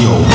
Radio.